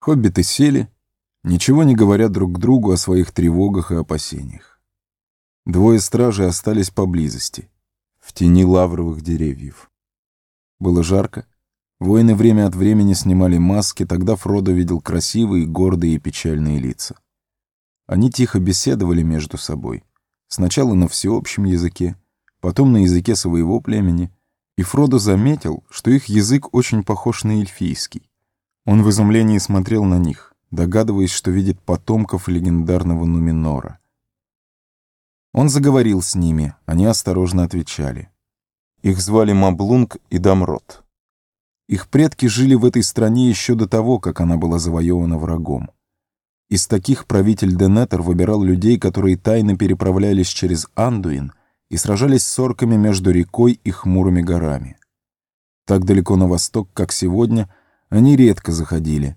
Хоббиты сели, ничего не говоря друг другу о своих тревогах и опасениях. Двое стражей остались поблизости, в тени лавровых деревьев. Было жарко. Воины время от времени снимали маски, тогда Фродо видел красивые, гордые и печальные лица. Они тихо беседовали между собой. Сначала на всеобщем языке, потом на языке своего племени, и Фродо заметил, что их язык очень похож на эльфийский. Он в изумлении смотрел на них, догадываясь, что видит потомков легендарного Нуминора. Он заговорил с ними, они осторожно отвечали. Их звали Маблунг и Дамрот. Их предки жили в этой стране еще до того, как она была завоевана врагом. Из таких правитель Денетер выбирал людей, которые тайно переправлялись через Андуин и сражались с орками между рекой и хмурыми горами. Так далеко на восток, как сегодня, они редко заходили,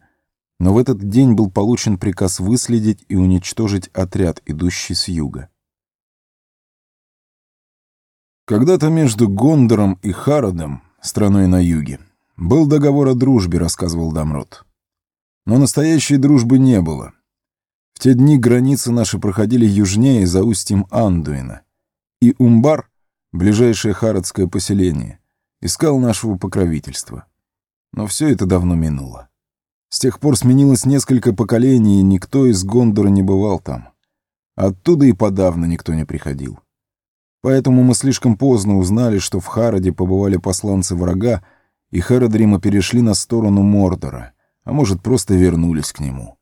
но в этот день был получен приказ выследить и уничтожить отряд, идущий с юга. Когда-то между Гондором и Хародом, страной на юге, был договор о дружбе, рассказывал Дамрот. Но настоящей дружбы не было — те дни границы наши проходили южнее, за устьем Андуина. И Умбар, ближайшее харадское поселение, искал нашего покровительства. Но все это давно минуло. С тех пор сменилось несколько поколений, и никто из Гондора не бывал там. Оттуда и подавно никто не приходил. Поэтому мы слишком поздно узнали, что в Хараде побывали посланцы врага, и Харадрима перешли на сторону Мордора, а может, просто вернулись к нему.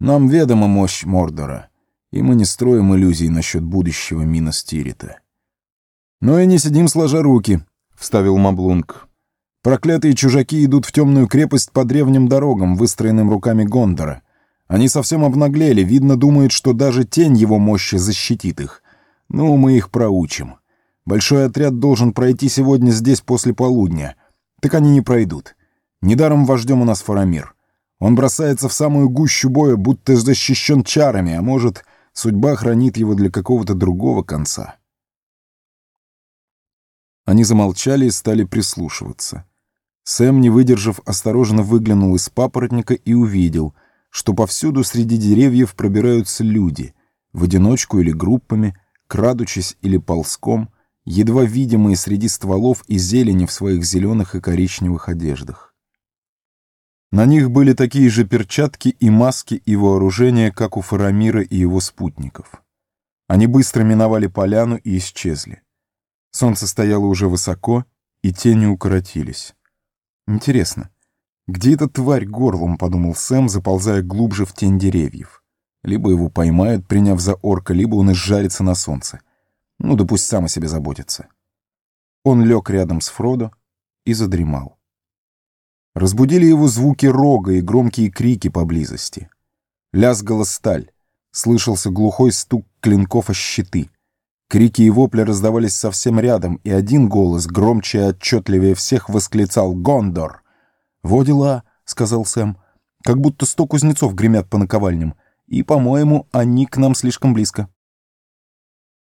Нам ведома мощь Мордора, и мы не строим иллюзий насчет будущего Минос Тирита. «Но и не сидим сложа руки», — вставил Маблунг. «Проклятые чужаки идут в темную крепость по древним дорогам, выстроенным руками Гондора. Они совсем обнаглели, видно, думают, что даже тень его мощи защитит их. Ну, мы их проучим. Большой отряд должен пройти сегодня здесь после полудня. Так они не пройдут. Недаром вождем у нас Фарамир. Он бросается в самую гущу боя, будто защищен чарами, а может, судьба хранит его для какого-то другого конца. Они замолчали и стали прислушиваться. Сэм, не выдержав, осторожно выглянул из папоротника и увидел, что повсюду среди деревьев пробираются люди, в одиночку или группами, крадучись или ползком, едва видимые среди стволов и зелени в своих зеленых и коричневых одеждах. На них были такие же перчатки и маски и вооружение, как у Фарамира и его спутников. Они быстро миновали поляну и исчезли. Солнце стояло уже высоко, и тени укоротились. Интересно, где эта тварь горлом, подумал Сэм, заползая глубже в тень деревьев. Либо его поймают, приняв за орка, либо он изжарится на солнце. Ну да пусть сам о себе заботится. Он лег рядом с Фродо и задремал. Разбудили его звуки рога и громкие крики поблизости. Лязгала сталь. Слышался глухой стук клинков о щиты. Крики и вопли раздавались совсем рядом, и один голос, громче и отчетливее всех, восклицал «Гондор!» «Во дела!» — сказал Сэм. «Как будто сто кузнецов гремят по наковальням. И, по-моему, они к нам слишком близко».